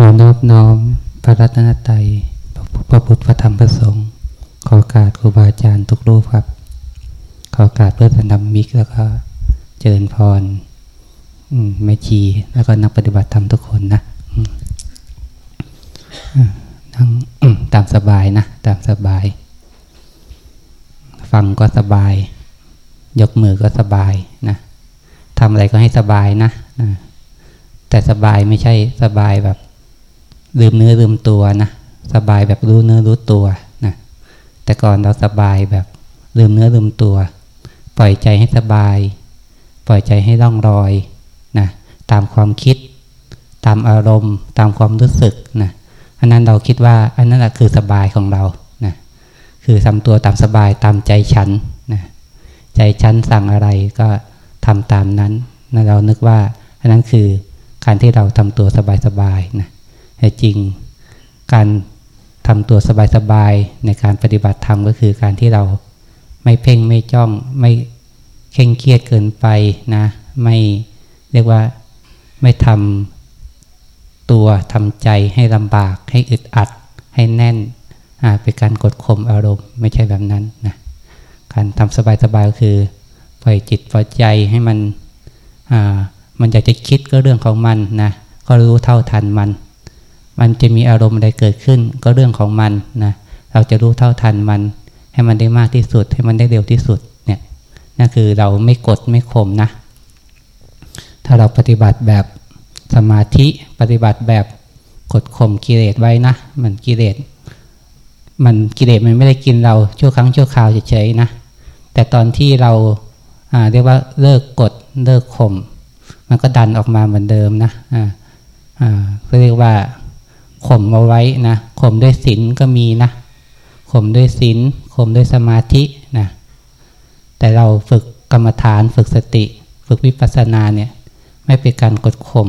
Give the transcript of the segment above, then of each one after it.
ขอนอบน้อมพระรัตนตรัยพระพุทธพระธรรมพระสงฆ์ขอการครูบาอาจารย์ทุกรูปครับ ขอการเพื่อนนำมิกแล้วก็เจริญพรแม่ชีแล้วก็นักปฏิบัติธรรมทุกคนนะนั่งตามสบายนะ ตามสบาย ฟังก็สบาย ยกมือก็สบายนะทำอะไรก็ให้สบายนะแต่สบายไม่ใช่สบายแบบ ลืมเนื้อลืมตัวนะสบายแบบรู้เนื้อรู้ตัวนะแต่ก่อนเราสบายแบบลืมเนื้อลืมตัว ปล่อยใจให้สบาย ปล่อยใจให้ร่องรอยนะตามความคิด ตามอารมณ์ ตามความรู้สึกนะอันนั้นเราคิดว่าอันนั้นแหละคือสบายของเรานะคือทำตัวตามสบายตามใจฉันนะใจฉันสั่งอะไรก็ทำตามนั้นนะเรานึกว่าอันนั้นคือการที่เราทำตัวสบายๆนะ แต่จริงการทำตัวสบายๆในการปฏิบัติธรรมก็คือการที่เราไม่เพ่งไม่จ้องไม่เคร่งเครียดเกินไปนะ ไม่เรียกว่าไม่ทำตัวทำใจให้ลำบาก ให้อึดอัด ให้แน่นเป็นการกดข่มอารมณ์ไม่ใช่แบบนั้นนะการทำสบายๆก็คือปล่อยจิตปล่อยใจให้มันมันอยากจะคิดก็เรื่องของมันนะก็รู้เท่าทันมัน มันจะมีอารมณ์อะไรเกิดขึ้น ก็เรื่องของมันนะเราจะรู้เท่าทันมัน ให้มันได้มากที่สุด ให้มันได้เร็วที่สุดเนี่ยนั่นคือเราไม่กดไม่ข่มนะ ถ้าเราปฏิบัติแบบสมาธิปฏิบัติแบบกดข่มกิเลสไว้นะ มันกิเลสมันกิเลสมันไม่ได้กินเราชั่วครั้งชั่วคราวเฉยๆนะ แต่ตอนที่เราเรียกว่าเลิกกดเลิกข่มมันก็ดันออกมาเหมือนเดิมนะอ่าอ่าเรียกว่า ข่มเอาไว้นะข่มด้วยศีลก็มีนะข่มด้วยศีลข่มด้วยสมาธินะแต่เราฝึกกรรมฐานฝึกสติ ฝึกวิปัสสนาเนี่ยไม่เป็นการกดข่ม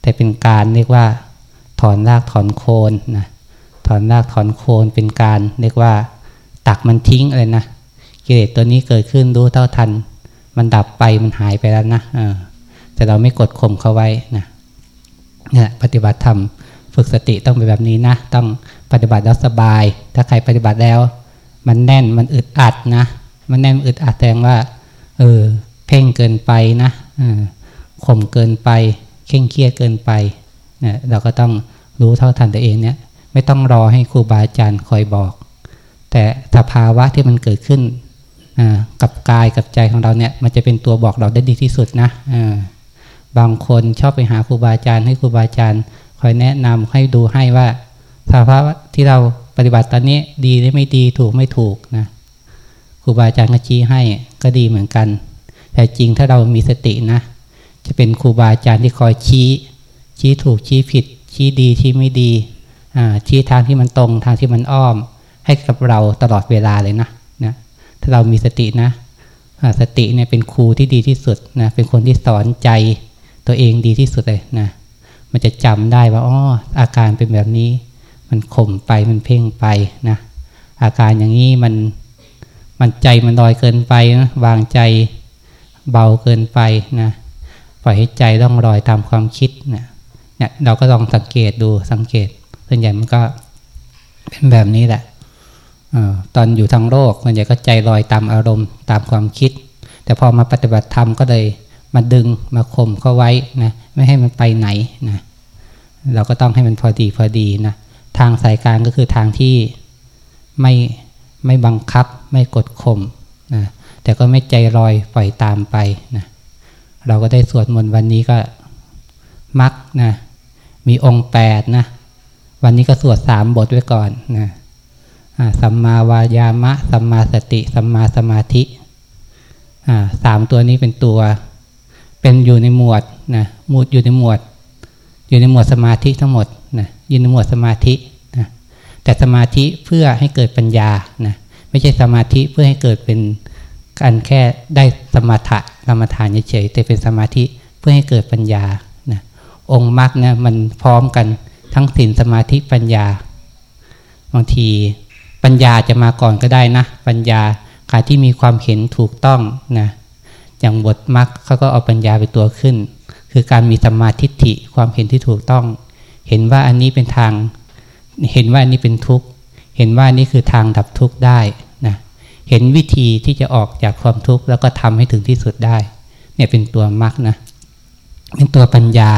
แต่เป็นการเรียกว่า ถอนรากถอนโคนนะถอนรากถอนโคนเป็นการเรียกว่า ตักมันทิ้งอะไรนะกิเลสตัวนี้เกิดขึ้นรู้เท่าทัน มันดับไปมันหายไปแล้วนะแต่เราไม่กดข่มเขาไว้นะเนี่ยปฏิบัติธรรม ฝึกสติต้องเป็นแบบนี้นะ ต้องปฏิบัติแล้วสบาย ถ้าใครปฏิบัติแล้ว มันแน่นมันอึดอัดนะ มันแน่นอึดอัดแสดงว่า เออ เพ่งเกินไปนะข่มเกินไปเคร่งเครียดเกินไปเนี่ยเราก็ต้องรู้เท่าทันตัวเองเนี่ยไม่ต้องรอให้ครูบาอาจารย์คอยบอก แต่สภาวะที่มันเกิดขึ้นกับกายกับใจของเราเนี่ย มันจะเป็นตัวบอกเราได้ดีที่สุดนะบางคนชอบไปหาครูบาอาจารย์ให้ครูบาอาจารย์ คอยแนะนำให้ดูให้ว่าสภาวะที่เราปฏิบัติตอนนี้ดีหรือไม่ดีถูกไม่ถูกนะครูบาอาจารย์ก็ชี้ให้ก็ดีเหมือนกัน แต่จริงถ้าเรามีสตินะ จะเป็นครูบาอาจารย์ที่คอยชี้ ชี้ถูกชี้ผิด ชี้ดีชี้ไม่ดีชี้ทางที่มันตรงทางที่มันอ้อม ให้กับเราตลอดเวลาเลยนะนะถ้าเรามีสตินะสติเนี่ยเป็นครูที่ดีที่สุดนะเป็นคนที่สอนใจตัวเองดีที่สุดเลยนะ มันจะจำได้ว่าอ๋ออาการเป็นแบบนี้ มันข่มไปมันเพ่งไปนะอาการอย่างนี้มันมันใจมันลอยเกินไปนะวางใจเบาเกินไปนะปล่อยให้ใจต้องลอยตามความคิดนะเนี่ยเราก็ลองสังเกตดูสังเกตส่วนใหญ่มันก็เป็นแบบนี้แหละอตอนอยู่ทางโลกส่วนใหญ่ก็ใจลอยตามอารมณ์ตามความคิด แต่พอมาปฏิบัติธรรมก็เลยมาดึงมาข่มเขาไว้นะไม่ให้มันไปไหนนะ เราก็ต้องให้มันพอดีพอดีนะทางสายกลางก็คือทางที่ไม่ไม่บังคับไม่กดข่มนะแต่ก็ไม่ใจลอยปล่อยตามไปนะเราก็ได้สวดมนต์วันนี้ก็มักนะมีองค์แปดนะวันนี้ก็สวดสามบทไว้ก่อนนะสัมมาวายามะ สัมมาสติ สัมมาสมาธิสามตัวนี้เป็นตัว เป็นอยู่ในหมวดนะหมวดอยู่ในหมวด อยู่ในหมวดสมาธิทั้งหมดนะอยู่ในหมวดสมาธินะแต่สมาธิเพื่อให้เกิดปัญญานะไม่ใช่สมาธิเพื่อให้เกิดเป็นการแค่ได้สมถะกรรมฐานเฉยๆแต่เป็นสมาธิเพื่อให้เกิดปัญญานะองค์มรรคนี่ยมันพร้อมกันทั้งศีลสมาธิปัญญา บางทีปัญญาจะมาก่อนก็ได้นะ ปัญญาการที่มีความเห็นถูกต้องนะอย่างบทมรรคเขาก็เอาปัญญาไปตัวขึ้น คือการมีสมาธิฏฐิความเห็นที่ถูกต้อง เห็นว่าอันนี้เป็นทาง เห็นว่าอันนี้เป็นทุกข์ เห็นว่านี่คือทางดับทุกข์ได้นะเห็นวิธีที่จะออกจากความทุกข์แล้วก็ทำให้ถึงที่สุดได้ เนี่ยเป็นตัวมรรคนะเป็นตัวปัญญา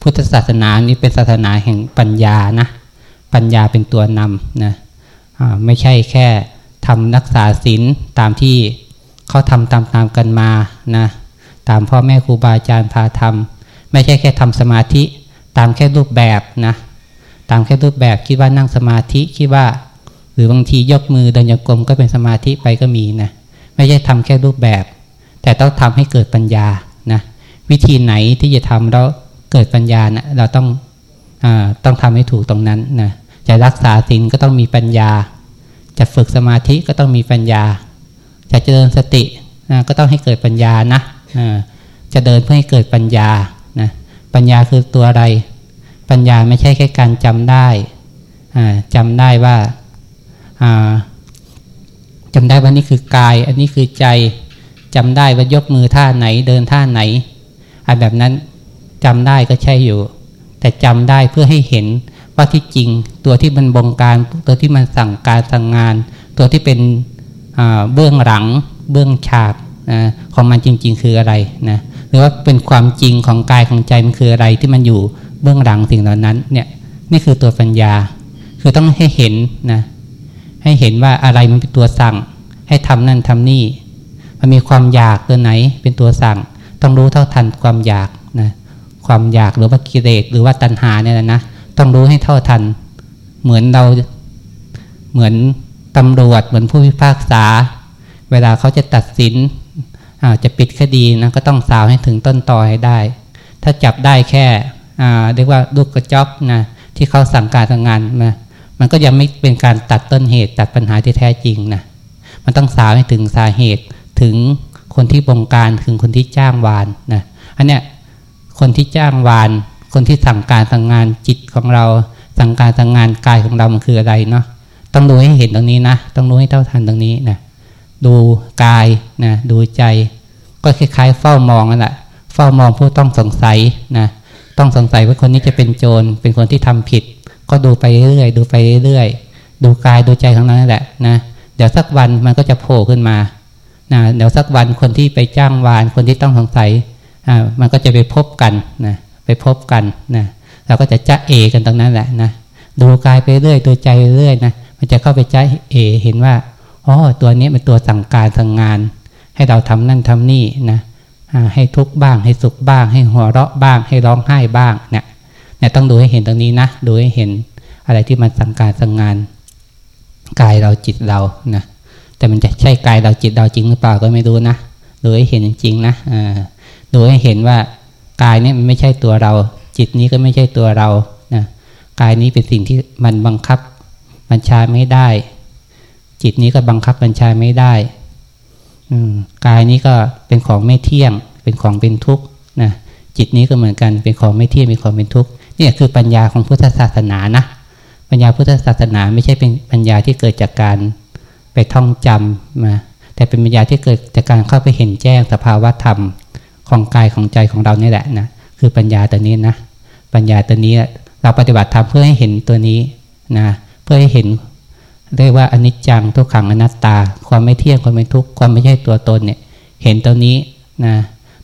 พุทธศาสนานี้เป็นศาสนาแห่งปัญญานะปัญญาเป็นตัวนำนะไม่ใช่แค่ทำรักษาศีลตามที่เขาทำตามๆกันมานะ ตามพ่อแม่ครูบาอาจารย์พาทำไม่ใช่แค่ทำสมาธิตามแค่รูปแบบนะตามแค่รูปแบบคิดว่านั่งสมาธิคิดว่า หรือบางทียกมือเดินโยกลมก็เป็นสมาธิไปก็มีนะไม่ใช่ทำแค่รูปแบบ แต่ต้องทำให้เกิดปัญญานะวิธีไหนที่จะทำแล้วเกิดปัญญานะเราต้องอต้องทำให้ถูกตรงนั้นนะจะรักษาศีลก็ต้องมีปัญญา จะฝึกสมาธิก็ต้องมีปัญญา จะเจริญสตินะก็ต้องให้เกิดปัญญานะ จะเดินเพื่อให้เกิดปัญญานะปัญญาคือตัวอะไร ปัญญาไม่ใช่แค่การจำได้จำได้ว่าจำได้ว่านี่คือกาย อันนี้คือใจจำได้ว่ายกมือท่าไหน เดินท่าไหนอันแบบนั้นจำได้ก็ใช่อยู่ แต่จำได้เพื่อให้เห็นว่าที่จริงตัวที่มันบงการ ตัวที่มันสั่งการสั่งงาน ตัวที่เป็นเบื้องหลัง เบื้องฉาก ของมันจริง ๆ คืออะไรนะหรือว่าเป็นความจริงของกายของใจมันคืออะไรที่มันอยู่เบื้องหลังสิ่งเหล่านั้นเนี่ยนี่คือตัวปัญญา คือต้องให้เห็นนะให้เห็นว่าอะไรมันเป็นตัวสั่ง ให้ทำนั่นทำนี่ มันมีความอยากตัวไหนเป็นตัวสั่ง ต้องรู้เท่าทันความอยากนะความอยากหรือว่ากิเลสหรือว่าตัณหาเนี่ยนะต้องรู้ให้เท่าทัน เหมือนเราเหมือนตำรวจเหมือนผู้พิพากษา เวลาเขาจะตัดสิน จะปิดคดีนะก็ต้องสาวให้ถึงต้นตอให้ได้ ถ้าจับได้แค่เรียกว่าลูกกระจอกนะที่เขาสั่งการทำงงานมามันก็ยังไม่เป็นการตัดต้นเหตุตัดปัญหาที่แท้จริงนะมันต้องสาวให้ถึงสาเหตุถึงคนที่บงการถึงคนที่จ้างวานนะอันเนี้ยคนที่จ้างวาน คนที่สั่งการทำงงานจิตของเรา สั่งการทำงงานกายของเรามันคืออะไรเนาะต้องดูให้เห็นตรงนี้นะ ต้องรู้ให้เท่าทันตรงนี้นะ ดูกายนะดูใจ ก็คล้ายๆ เฝ้ามองนั่นแหละเฝ้ามองผู้ต้องสงสัยนะต้องสงสัยว่าคนนี้จะเป็นโจรเป็นคนที่ทำผิด ก็ดูไปเรื่อยดูไปเรื่อยดูกายดูใจของเรานั่นแหละนะเดี๋ยวสักวันมันก็จะโผล่ขึ้นมานะเดี๋ยวสักวันคนที่ไปจ้างวานคนที่ต้องสงสัยอ่ามันก็จะไปพบกันนะไปพบกันนะเราก็จะจ้าเอกันตรงนั้นแหละนะดูกายไปเรื่อยดูใจไปเรื่อยนะมันจะเข้าไปจ้าเอเห็นว่า อ๋อตัวนี้เป็นตัวสั่งการสั่งงาน ให้เราทำนั่นทำนี่นะให้ทุกบ้าง ให้สุขบ้าง ให้หัวเราะบ้าง ให้ร้องไห้บ้างเนี่ยเนี่ยต้องดูให้เห็นตรงนี้นะดูให้เห็นอะไรที่มันสั่งการสั่งงานกายเราจิตเรานะแต่มันจะใช่กายเราจิตเราจริงหรือเปล่าก็ไม่รู้นะดูให้เห็นจริงๆนะดูให้เห็นว่ากายนี้มันไม่ใช่ตัวเรา จิตนี้ก็ไม่ใช่ตัวเรานะกายนี้เป็นสิ่งที่มันบังคับบัญชาไม่ได้ จิตนี้ก็บังคับบัญชาไม่ได้กายนี้ก็เป็นของไม่เที่ยง เป็นของเป็นทุกข์นะจิตนี้ก็เหมือนกันเป็นของไม่เที่ยงเป็นของเป็นทุกข์นี่คือปัญญาของพุทธศาสนานะปัญญาพุทธศาสนาไม่ใช่เป็นปัญญาที่เกิดจากการไปท่องจำมาแต่เป็นปัญญาที่เกิดจากการเข้าไปเห็นแจ้งสภาวะธรรมของกายของใจของเรานี่แหละนะคือปัญญาตัวนี้นะปัญญาตัวนี้เราปฏิบัติธรรมเพื่อให้เห็นตัวนี้นะเพื่อให้เห็น เรียกว่าอนิจจังทุกขังอนัตตา ความไม่เที่ยงความไม่ทุกข์ความไม่ใช่ตัวตนเนี่ย เห็นตัวนี้นะ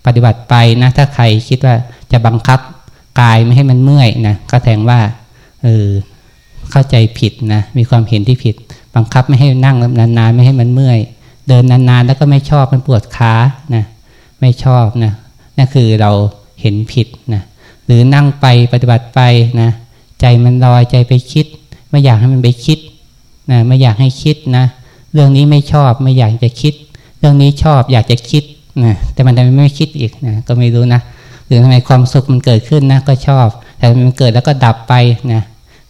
ปฏิบัติไปนะถ้าใครคิดว่าจะบังคับกายไม่ให้มันเมื่อยนะก็แสดงว่าเออเข้าใจผิดนะมีความเห็นที่ผิด บังคับไม่ให้นั่งนานๆไม่ให้มันเมื่อย เดินนานๆ แล้วก็ไม่ชอบมันปวดขานะไม่ชอบนะนั่นคือเราเห็นผิดนะหรือนั่งไปปฏิบัติไปนะใจมันลอยใจไปคิด ไม่อยากให้มันไปคิด นะไม่อยากให้คิดนะ เรื่องนี้ไม่ชอบไม่อยากจะคิด เรื่องนี้ชอบอยากจะคิดนะแต่มันทำไมไม่คิดอีกนะก็ไม่รู้นะหรือทำไมความสุขมันเกิดขึ้นนะก็ชอบ แต่มันเกิดแล้วก็ดับไปนะ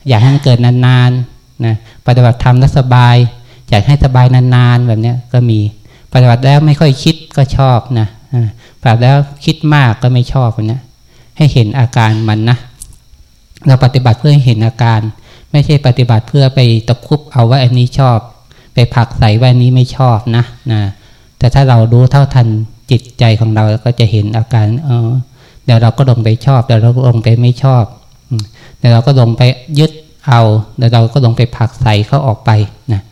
อยากให้มันเกิดนานๆนะปฏิบัติธรรมแล้วสบายอยากให้สบายนานๆแบบนี้ก็มีปฏิบัติแล้วไม่ค่อยคิดก็ชอบนะปฏิบัติแล้วคิดมากก็ไม่ชอบนะให้เห็นอาการมันนะเราปฏิบัติเพื่อให้เห็นอาการ ไม่ใช่ปฏิบัติเพื่อไปตะคุบเอาว่าอันนี้ชอบ ไปผักใส่ว่าอันนี้ไม่ชอบนะนะแต่ถ้าเรารู้เท่าทันจิตใจของเราก็จะเห็นอาการเออเดี๋ยวเราก็ลงไปชอบเดี๋ยวเราลงไปไม่ชอบแต่เราก็ลงไปยึดเอาแล้วเราก็ลงไปผักใส่เขาออกไปนะ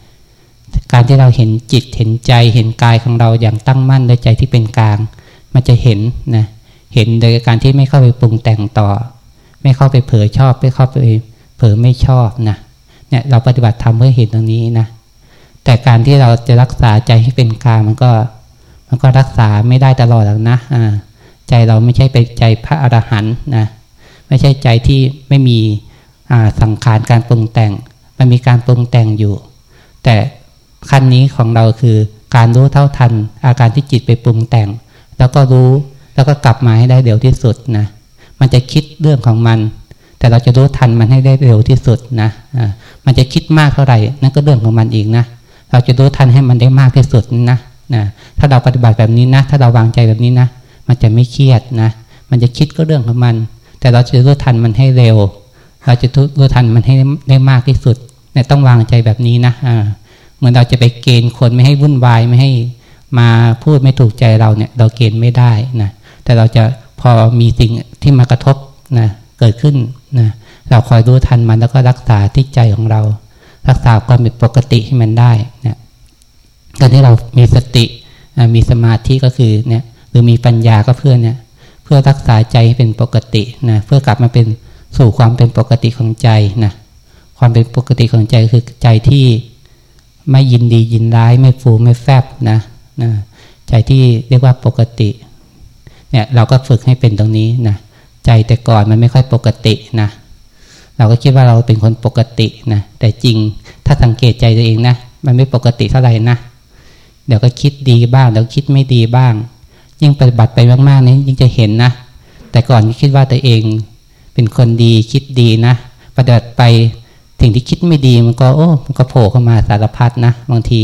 การที่เราเห็นจิตเห็นใจเห็นกายของเราอย่างตั้งมั่นในใจที่เป็นกลาง มันจะเห็นนะเห็นโดยการที่ไม่เข้าไปปรุงแต่งต่อ ไม่เข้าไปเผลอชอบไม่เข้าไป อไม่ชอบนะเนี่ยเราปฏิบัติธรรมเพื่อเห็นตรงนี้นะแต่การที่เราจะรักษาใจให้เป็นกลางมันก็ มันก็รักษาไม่ได้ตลอดหรอกนะอ่าใจเราไม่ใช่เป็นใจพระอรหันต์นะไม่ใช่ใจที่ไม่มีสังขารการปรุงแต่ง มันมีการปรุงแต่งอยู่ แต่ขั้นนี้ของเราคือการรู้เท่าทัน อาการที่จิตไปปรุงแต่ง แล้วก็รู้แล้วก็กลับมาให้ได้เร็วที่สุดนะมันจะคิดเรื่องของมัน แต่เราจะรู้ทันมันให้ได้เร็วที่สุดนะมันจะคิดมากเท่าไหร่นั่นก็เรื่องของมันอีกนะ เราจะรู้ทันให้มันได้มากที่สุดนะนะถ้าเราปฏิบัติแบบนี้นะ ถ้าเราวางใจแบบนี้นะ มันจะไม่เครียดนะ มันจะคิดก็เรื่องของมัน แต่เราจะรู้ทันมันให้เร็ว เราจะรู้ทันมันให้ได้มากที่สุดเนี่ยต้องวางใจแบบนี้นะอ่าเหมือนเราจะไปเกณฑ์คนไม่ให้วุ่นวายไม่ให้มาพูดไม่ถูกใจเราเนี่ย เราเกณฑ์ไม่ได้นะ แต่เราจะพอมีสิ่งที่มากระทบนะเกิดขึ้น นะเราคอยรู้ทันมันแล้วก็รักษาที่ใจของเรา รักษาความเป็นปกติให้มันได้นะการที่เรามีสติมีสมาธิก็คือเนี่ยหรือมีปัญญาก็เพื่อเนี่ยเพื่อรักษาใจให้เป็นปกตินะเพื่อกลับมาเป็นสู่ความเป็นปกติของใจนะความเป็นปกติของใจคือใจที่ไม่ยินดียินร้ายไม่ฟูไม่แฟบนะนะใจที่เรียกว่าปกติเนี่ยเราก็ฝึกให้เป็นตรงนี้นะ ใจแต่ก่อนมันไม่ค่อยปกตินะเราก็คิดว่าเราเป็นคนปกตินะแต่จริงถ้าสังเกตใจตัวเองนะมันไม่ปกติเท่าไหร่นะเดี๋ยวก็คิดดีบ้างเดี๋ยวคิดไม่ดีบ้าง ยิ่งปฏิบัติไปมากๆนี้ยิ่งจะเห็นนะ แต่ก่อนคิดว่าตัวเองเป็นคนดีคิดดีนะปฏิบัติไปสิ่งที่คิดไม่ดีมันก็โอ้มันก็โผล่เข้ามาสารพัดนะบางที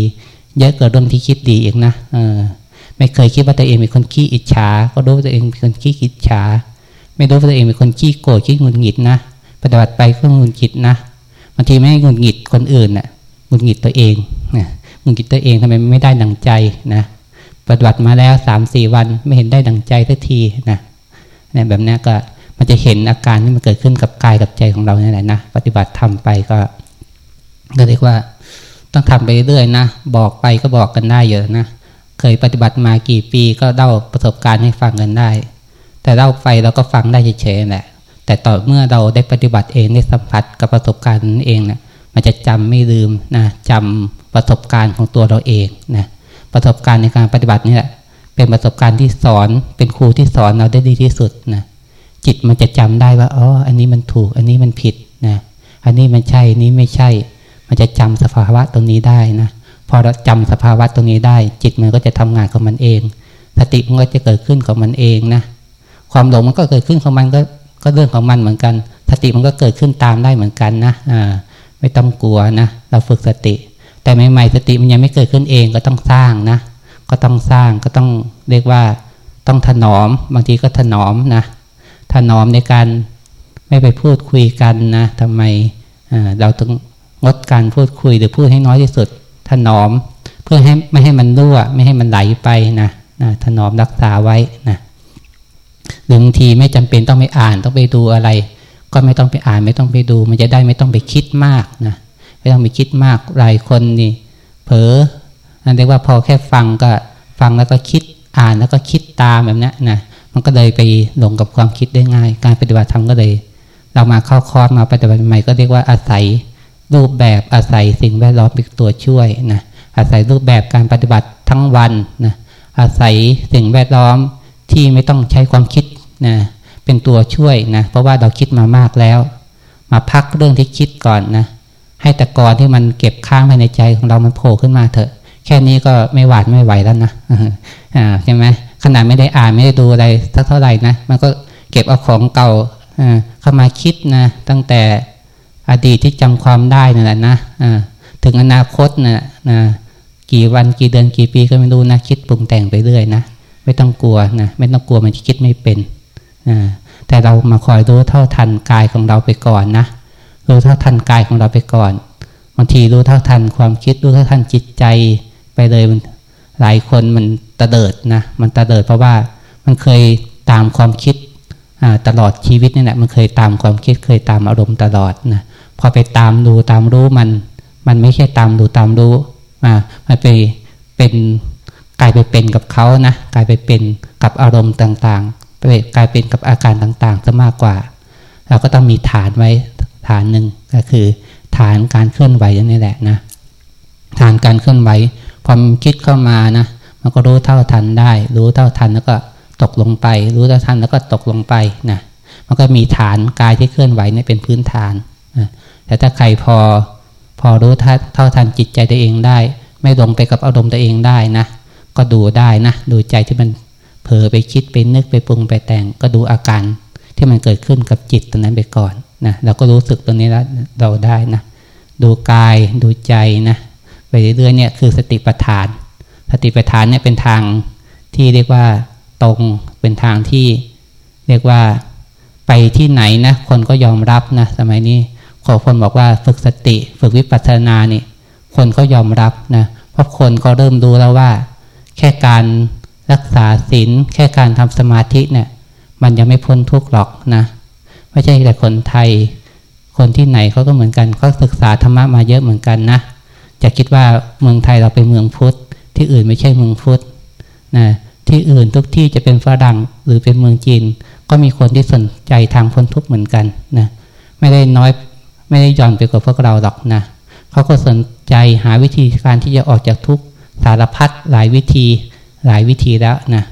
เยอะเกิดเรื่องที่คิดดีอีกนะเออไม่เคยคิดว่าตัวเองเป็นคนขี้อิจฉา ก็รู้ว่าตัวเองเป็นคนขี้อิจฉา ไม่รู้ว่าตัวเองเป็นคนขี้โกรธขี้หงุดหงิดนะปฏิบัติไปก็หงุดหงิดนะบางทีไม่หงุดหงิดคนอื่นนะ่ะหงุดหงิดตัวเองนะหงุดหงิดตัวเองทำไมไม่ได้ดังใจนะปฏิบัติมาแล้วสามสี่วันไม่เห็นได้ดังใจสักทีนะเนี่ยแบบนี้ก็มันจะเห็นอาการที่มันเกิดขึ้นกับกายกับใจของเราเนี่ยแหละนะปฏิบัติทำไปก็ก็เรียกว่าต้องทำไปเรื่อยๆนะบอกไปก็บอกกันได้เยอะนะเคยปฏิบัติมากี่ปีก็เล่าประสบการณ์ให้ฟังกันได้ แต่เล่าไปเราก็ฟังได้เฉยๆแหละ แต่ต่อเมื่อเราได้ปฏิบัติเองได้สัมผัสกับประสบการณ์นั้นเองเนะี่ยมันจะจำไม่ลืมนะจำประสบการณ์ของตัวเราเองนะประสบการณ์ในการปฏิบัตินี่แหละเป็นประสบการณ์ที่สอนเป็นครูที่สอนเราได้ดีที่สุดนะจิตมันจะจำได้ว่าอ๋ออันนี้มันถูก อันนี้มันผิดนะอันนี้มันใช่อันนี้ไม่ใช่ มันจะจำสภาวะตรงนี้ได้นะพอเราจำสภาวะตรงนี้ได้ จิตมันก็จะทำงานของมันเอง สติมันก็จะเกิดขึ้นของมันเองนะ ความหลงมันก็เกิดขึ้นของมันก็ก็เรื่องของมันเหมือนกันสติมันก็เกิดขึ้นตามได้เหมือนกันนะอ่าไม่ต้องกลัวนะ เราฝึกสติ แต่ใหม่ๆสติมันยังไม่เกิดขึ้นเองก็ต้องสร้างนะ ก็ต้องสร้างก็ต้องเรียกว่าต้องถนอม บางทีก็ถนอมนะถนอมในการไม่ไปพูดคุยกันนะทำไมเราต้องงดการพูดคุยหรือพูดให้น้อยที่สุด ถนอม เพื่อให้ไม่ให้มันรั่ว ไม่ให้มันไหลไปนะนะถนอมรักษาไว้นะ หรือบางทีไม่จำเป็นต้องไปอ่านต้องไปดูอะไร ก็ไม่ต้องไปอ่านไม่ต้องไปดู มันจะได้ไม่ต้องไปคิดมากนะไม่ต้องไปคิดมากหลายคนนี่เผลอนั่นเรียกว่าพอแค่ฟังก็ฟังแล้วก็คิดอ่านแล้วก็คิดตามแบบนี้นะมันก็เลยไปหลงกับความคิดได้ง่าย การปฏิบัติธรรมก็เลย เรามาเข้าคอร์สมาปฏิบัติใหม่ก็เรียกว่าอาศัยรูปแบบอาศัยสิ่งแวดล้อมเป็นตัวช่วยนะอาศัยรูปแบบการปฏิบัติทั้งวันนะอาศัยสิ่งแวดล้อมที่ไม่ต้องใช้ความคิด นะเป็นตัวช่วยนะเพราะว่าเราคิดมามากแล้ว มาพักเรื่องที่คิดก่อนนะให้ตะกอนที่มันเก็บค้างภายในใจของเรามันโผล่ขึ้นมาเถอะ แค่นี้ก็ไม่หวาดไม่ไหวแล้วนะอ่าใช่ไหมขนาดไม่ได้อ่านไม่ได้ดูอะไรสักเท่าไหร่นะมันก็เก็บเอาของเก่าเข้ามาคิดนะตั้งแต่อดีตที่จำความได้นั่นแหละนะถึงอนาคตนะนะกี่วันกี่เดือนกี่ปีก็ไม่รู้นะคิดปรุงแต่งไปเรื่อยนะไม่ต้องกลัวนะไม่ต้องกลัวมันจะคิดไม่เป็น แต่เรามาคอยรู้เท่าทันกายของเราไปก่อนนะรู้เท่าทันกายของเราไปก่อนบางทีรู้เท่าทันความคิดรู้เท่าทันจิตใจไปเลยมันหลายคนมันตะเดิดนะมันตะเดิดเพราะว่ามันเคยตามความคิดตลอดชีวิตนี่แหละมันเคยตามความคิดเคยตามอารมณ์ตลอดนะพอไปตามดูตามรู้มัน มันไม่ใช่ตามดูตามรู้มามันไปเป็นกลายไปเป็นกับเขานะกลายไปเป็นกับอารมณ์ต่างๆ ไปกลายเป็นกับอาการต่างๆซะมากกว่า เราก็ต้องมีฐานไว้ฐานหนึ่งก็คือ ฐานการเคลื่อนไหวนี่แหละนะฐานการเคลื่อนไหวความคิดเข้ามานะมันก็รู้เท่าทันได้ รู้เท่าทันแล้วก็ตกลงไป รู้เท่าทันแล้วก็ตกลงไปนะมันก็มีฐานกายที่เคลื่อนไหวนี่เป็นพื้นฐานนะแต่ถ้าใครพอพอรู้เท่าทันจิตใจตัวเองได้ ไม่ลงไปกับอารมณ์ตัวเองได้นะ ก็ดูได้นะ ดูใจที่มัน เผลอไปคิดไปนึกไปปรุงไปแต่งก็ดูอาการที่มันเกิดขึ้นกับจิตตรงนั้นไปก่อนนะเราก็รู้สึกตรงนี้แล้วเราได้นะดูกายดูใจนะไปเรื่อยๆเนี่ยคือสติปัฏฐาน สติปัฏฐานเนี่ยเป็นทางที่เรียกว่าตรงเป็นทางที่เรียกว่าไปที่ไหนนะคนก็ยอมรับนะสมัยนี้ขอคนบอกว่าฝึกสติ ฝึกวิปัสสนานี่คนก็ยอมรับนะเพราะคนก็เริ่มดูแล้วว่า แค่การ รักษาศีลแค่การทำสมาธิเนี่ย มันยังไม่พ้นทุกข์หรอกนะ ไม่ใช่แต่คนไทย คนที่ไหนเขาก็เหมือนกันเขาศึกษาธรรมะมาเยอะเหมือนกันนะจะคิดว่าเมืองไทยเราเป็นเมืองพุทธ ที่อื่นไม่ใช่เมืองพุทธนะที่อื่นทุกที่จะเป็นฝรั่งหรือเป็นเมืองจีน ก็มีคนที่สนใจทางพ้นทุกข์เหมือนกันนะไม่ได้น้อยไม่ได้ย่อนไปกว่าพวกเราหรอกนะเขาก็สนใจหาวิธีการที่จะออกจากทุกข์สารพัดหลายวิธี หลายวิธีแล้วนะ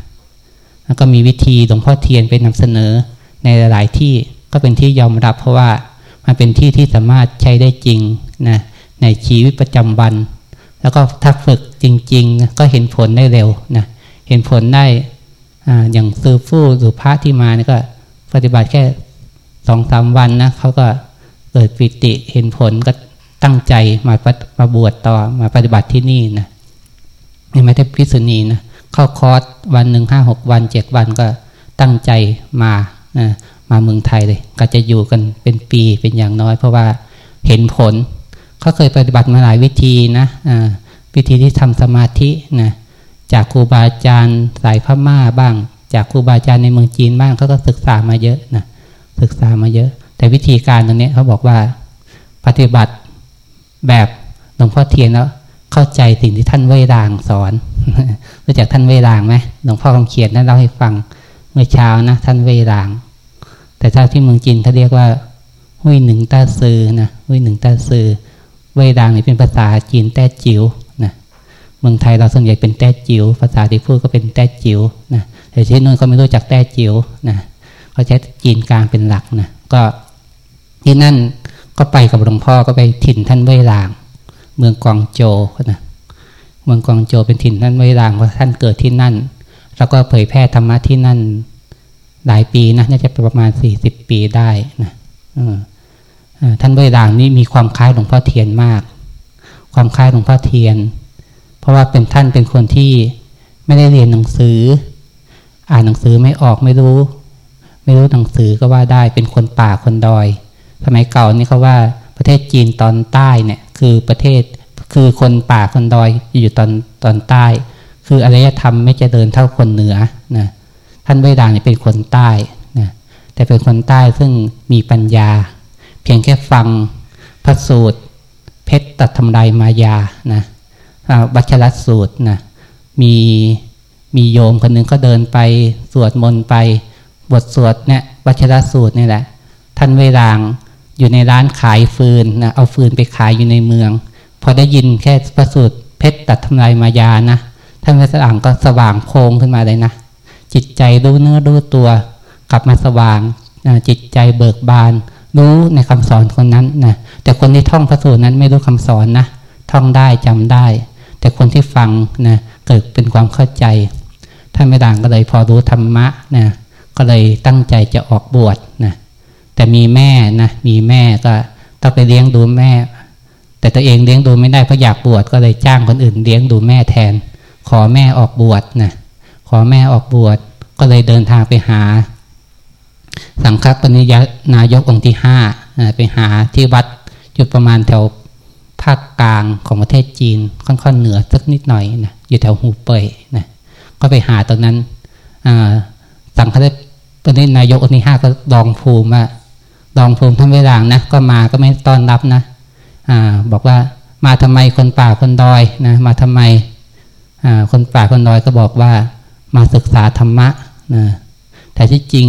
แล้วก็มีวิธีหลวงพ่อเทียนไปนำเสนอในหลายที่ก็เป็นที่ยอมรับ เพราะว่ามันเป็นที่ที่สามารถใช้ได้จริงนะในชีวิตประจำวัน แล้วก็ถ้าฝึกจริง ๆ ก็เห็นผลได้เร็วนะเห็นผลได้ออย่างซื้อฟู่หรือพระที่มาเนี่ยก็ปฏิบัติแค่สองสามวันนะเขาก็เกิดปิติเห็นผลก็ตั้งใจมามาบวชต่อมาปฏิบัติที่นี่นะนี่ไม่ได้พิษุณีนะ เข้าคอร์สวันหนึ่งห้าหกวันเจ็ดวันก็ตั้งใจมานะมาเมืองไทยเลย ก็จะอยู่กันเป็นปีเป็นอย่างน้อย เพราะว่าเห็นผลเขาเคยปฏิบัติมาหลายวิธีนะวิธีที่ทำสมาธินะจากครูบาอาจารย์สายพม่าบ้าง จากครูบาอาจารย์ในเมืองจีนบ้างเขาก็ศึกษามาเยอะนะศึกษามาเยอะ แต่วิธีการตรงนี้เขาบอกว่าปฏิบัติแบบหลวงพ่อเทียนแล้วเข้าใจสิ่งที่ท่านเวรางสอน รู้จักท่านเวรางไหมหลวงพ่อคำเขียนนั่นเล่าให้ฟังเมื่อเช้านะ ท่านเวราง แต่ถ้าที่เมืองจีนเขาเรียกว่าหุยหนึ่งต้าซือนะหุยหนึ่งต้าซือเวรางนี่เป็นภาษาจีนแต้จิ๋วนะเมืองไทยเราส่วนใหญ่เป็นแต้จิ๋วภาษาที่พูดก็เป็นแต้จิ๋วนะแต่ที่นู่นเขาไม่รู้จักแต้จิ๋วนะเขาใช้จีนกลางเป็นหลักนะก็ที่นั่นก็ไปกับหลวงพ่อก็ไปถิ่นท่านเวราง เมืองกวางโจนะ เมืองกวางโจเป็นถิ่นท่านเวรางเพราะท่านเกิดที่นั่น แล้วก็เผยแพร่ธรรมะที่นั่น หลายปีนะน่าจะประมาณสี่สิบปีได้นะท่านเวรางนี่มีความคล้ายหลวงพ่อเทียนมาก ความคล้ายหลวงพ่อเทียน เพราะว่าเป็นท่านเป็นคนที่ไม่ได้เรียนหนังสือ อ่านหนังสือไม่ออกไม่รู้ ไม่รู้หนังสือก็ว่าได้เป็นคนป่าคนดอยสมัยเก่านี่เขาว่าประเทศจีนตอนใต้เนี่ย คือประเทศ คือคนป่าคนดอยอยู่ตอนตอนใต้ คืออารยธรรมไม่จะเดินเท่าคนเหนือนะท่านเวดางเนี่ยเป็นคนใต้นะแต่เป็นคนใต้ซึ่งมีปัญญา เพียงแค่ฟังพระสูตร เพชรตัดทำลายมายานะบัชรสูตรนะมีมีโยมคนหนึ่งก็เดินไปสวดมนต์ไป บทสวดเนี่ยบัชรสูตรนี่แหละ ท่านเวลางอยู่ในร้านขายฟืนนะเอาฟืนไปขายอยู่ในเมือง พอได้ยินแค่ประสูตรเพชรตัดทำลายมายานะท่านพระสังก็สว่างโพงขึ้นมาเลยนะ จิตใจรู้เนื้อรู้ตัว กลับมาสว่างจิตใจเบิกบาน รู้ในคำสอนคนนั้นนะแต่คนที่ท่องพระสูตรนั้นไม่รู้คำสอนนะท่องได้จำได้ แต่คนที่ฟังนะเกิดเป็นความเข้าใจท่านไม่ด่างก็เลยพอรู้ธรรมะนะก็เลยตั้งใจจะออกบวชนะแต่มีแม่นะมีแม่ก็ต้องไปเลี้ยงดูแม่ แต่ตัวเองเลี้ยงดูไม่ได้เพราะอยากบวชก็เลยจ้างคนอื่นเลี้ยงดูแม่แทน ขอแม่ออกบวชนะขอแม่ออกบวชก็เลยเดินทางไปหา สังฆปณิยนายกองค์ที่ห้าไปหาที่วัดอยู่ประมาณแถวภาคกลางของประเทศจีนค่อนๆเหนือสักนิดหน่อยนะอยู่แถวหูเป่ยนะก็ไปหาตรงนั้นสังฆปอนนี้นายกองค์ที่ห้าก็ดองภูมิว่าดองภูมิท่านเวลางนะก็มาก็ไม่ต้อนรับนะ อบอกว่ามาทำไมคนป่าคนดอยนะมาทำไมคนป่าคนดอยก็บอกว่ามาศึกษาธรรมะนะแต่ที่จริง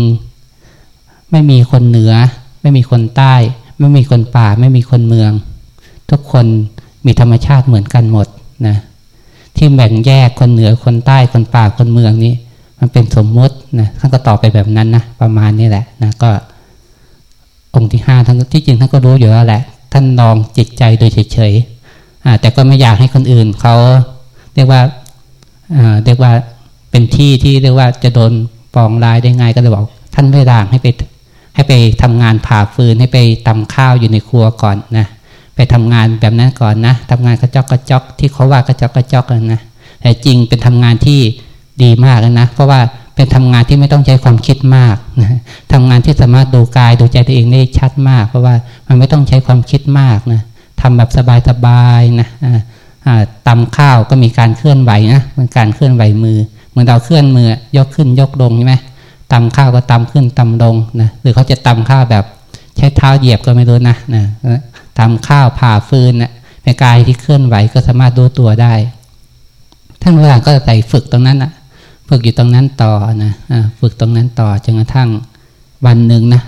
ไม่มีคนเหนือ ไม่มีคนใต้ ไม่มีคนป่า ไม่มีคนเมือง ทุกคนมีธรรมชาติเหมือนกันหมดนะที่แบ่งแยกคนเหนือคนใต้คนป่าคนเมืองนี้ มันเป็นสมมตินะท่านก็ตอบไปแบบนั้นนะประมาณนี้แหละนะก็องค์ที่ห้าท่านที่จริงท่านก็รู้อยู่แล้วแหละ ท่านลองจิตใจโดยเฉยๆแต่ก็ไม่อยากให้คนอื่นเขาเรียกว่าเรียกว่าเป็นที่ที่เรียกว่าจะโดนปองร้ายได้ง่ายก็เลยบอก ท่านไม่ด่างให้ไปให้ไปทำงานผ่าฟืนให้ไปตำข้าวอยู่ในครัวก่อนนะไปทำงานแบบนั้นก่อนนะทำงานกระจอกกระจอกที่เขาว่ากระจอกกระจอกกันนะแต่จริงเป็นทำงานที่ดีมากนะเพราะว่า เป็นทำงานที่ไม่ต้องใช้ความคิดมากนะทำงานที่สามารถดูกายดูใจตัวเองได้ชัดมาก เพราะว่ามันไม่ต้องใช้ความคิดมากนะทำแบบสบายๆนะตำข้าวก็มีการเคลื่อนไหวนะมันการเคลื่อนไหวมือเหมือนเราเคลื่อนมือยกขึ้นยกลงใช่ไหมตำข้าวก็ตำขึ้นตำลงนะหรือเขาจะตำข้าวแบบใช้เท้าเหยียบก็ไม่รู้นะนะทำข้าวผ่าฟืนนะเป็นกายที่เคลื่อนไหวก็สามารถดูตัวได้ท่านเวลาก็ใส่ฝึกตรงนั้นนะ ฝึกอยู่ตรงนั้นต่อนะฝึกตรงนั้นต่อจนกระทั่งวันหนึ่งนะ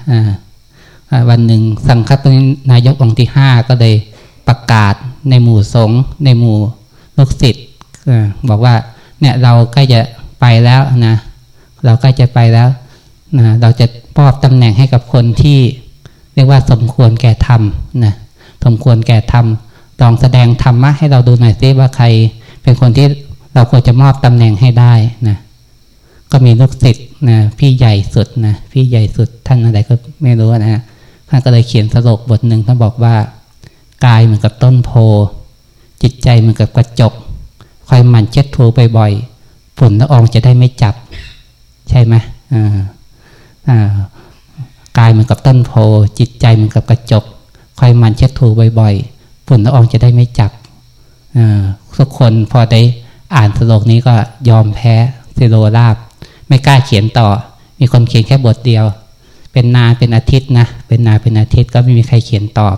วันหนึ่งสังฆปนายกองค์ที่ห้าก็เลยประกาศในหมู่สงฆ์ในหมู่ลูกศิษย์บอกว่าเนี่ยเราใกล้จะไปแล้วนะเราใกล้จะไปแล้วนะเราจะมอบตำแหน่งให้กับคนที่เรียกว่าสมควรแก่ธรรมนะสมควรแก่ธรรมลองแสดงธรรมะให้เราดูหน่อยซิว่าใคร เป็นคนที่เราควรจะมอบตำแหน่งให้ได้นะ ก็มีลูกศิษย์นะพี่ใหญ่สุดนะพี่ใหญ่สุดท่านอะไรก็ไม่รู้นะฮะท่านก็เลยเขียนสโลกบทหนึ่งท่านบอกว่ากายเหมือนกับต้นโพ จิตใจเหมือนกับกระจกคอยหมั่นเช็ดถูบ่อยๆฝุ่นละอองจะได้ไม่จับ ใช่ไหมอ่าอ่ากายเหมือนกับต้นโพ จิตใจเหมือนกับกระจกคอยหมั่นเช็ดถูบ่อยๆฝุ่นละอองจะได้ไม่จับอ่าทุกคนพอได้อ่านสโลกนี้ก็ยอมแพ้เซโรราบ ไม่กล้าเขียนต่อ มีคนเขียนแค่บทเดียว เป็นนาเป็นอาทิตย์นะ เป็นนาเป็นอาทิตย์ก็ไม่มีใครเขียนตอบ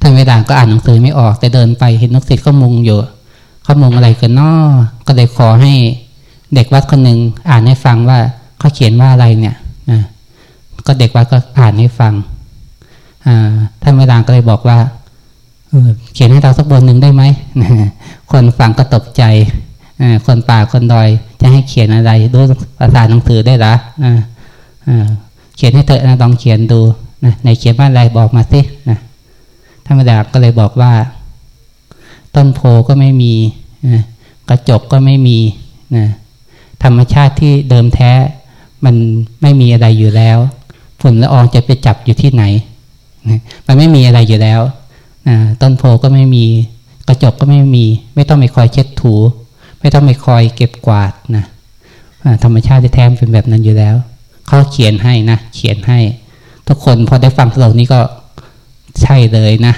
ท่านเวลาก็อ่านหนังสือไม่ออก แต่เดินไปเห็นนักศิษย์ก็มุงอยู่เขามุงอะไรกันนาะก็เลยขอให้เด็กวัดคนหนึ่งอ่านให้ฟังว่าเขาเขียนว่าอะไรเนี่ยก็เด็กวัดก็อ่านให้ฟังท่านเวลาก็เลยบอกว่าเขียนให้เราสักบนหนึ่งได้ไหมคนฟังก็ตกใจคนป่าคนดอย จะให้เขียนอะไรดูภาษาหนังสือได้หรอเขียนให้เธอนะลองเขียนดูนะในเขียนว่าอะไรบอกมาสินะธรรมดาก็เลยบอกว่า ต้นโพก็ไม่มีนะกระจกก็ไม่มีนะธรรมชาติที่เดิมแท้ มันไม่มีอะไรอยู่แล้วฝุ่นละอองจะไปจับอยู่ที่ไหนนะมันไม่มีอะไรอยู่แล้วนะต้นโพก็ไม่มี กระจกก็ไม่มี ไม่ต้องไปคอยเช็ดถู ไม่ต้องไปคอยเก็บกวาดนะธรรมชาติที่แท้เป็นแบบนั้นอยู่แล้วเขาเขียนให้นะเขียนให้ ทุกคนพอได้ฟังเหล่านี้ก็ใช่เลยนะ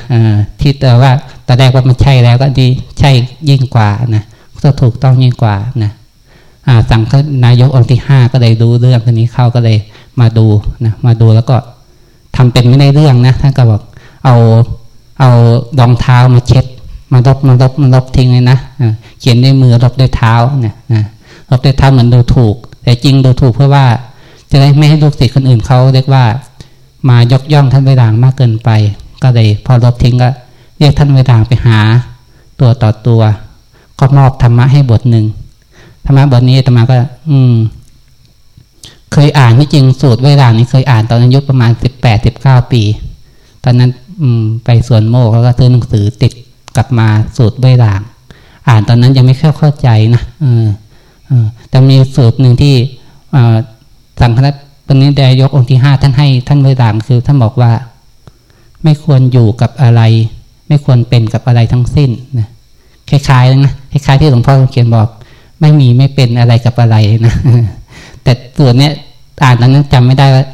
ที่แต่ว่าตอนแรกว่ามันใช่แล้วก็ดีใช่ยิ่งกว่านะก็ถูกต้องยิ่งกว่านะสั่งนายกองค์ที่ห้าก็เลยดูเรื่องนี้เข้าก็เลยมาดูนะมาดูแล้วก็ทำเป็นไม่ได้เรื่องนะท่านก็บอกเอาเอารองเท้ามาเช็ด มาลบมาลบมาลบทิ้งเลยนะเขียนด้วยมือลบด้วยเท้าเนี่ยลบด้วยเท้าเหมือนดูถูก แต่จริงดูถูกเพื่อว่า จะได้ไม่ให้ลูกศิษย์คนอื่นเขาเรียกว่า มายกย่องท่านไปด่างมากเกินไป ก็เลยพอลบทิ้งก็เรียกท่านเวดางไปหา ตัวต่อตัว ก็มอบธรรมะให้บทหนึ่งธรรมะบทนี้ธรรมะก็ อืม เคยอ่านที่จริงสูตรเวลานี้เคยอ่านตอนอายุประมาณสิบแปดสิบเก้าปี ตอนนั้น อืม ไปสวนโมกเขาก็ซื้อหนังสือติด กลับมาสูตรเวลาง อ่านตอนนั้นยังไม่เข้าเข้าใจนะเออเออแต่มีสูตรหนึ่งที่สังฆรัตตอนนี้ได้ยกองค์ที่ห้าท่านให้ท่านเวลางคือท่านบอกว่า ไม่ควรอยู่กับอะไร ไม่ควรเป็นกับอะไรทั้งสิ้นนะคล้ายๆนะคล้ายๆที่หลวงพ่อเขียนบอก ไม่มีไม่เป็นอะไรกับอะไรนะแต่ส่วนเนี้ยอ่านตอนนั้นจำไม่ได้ว่า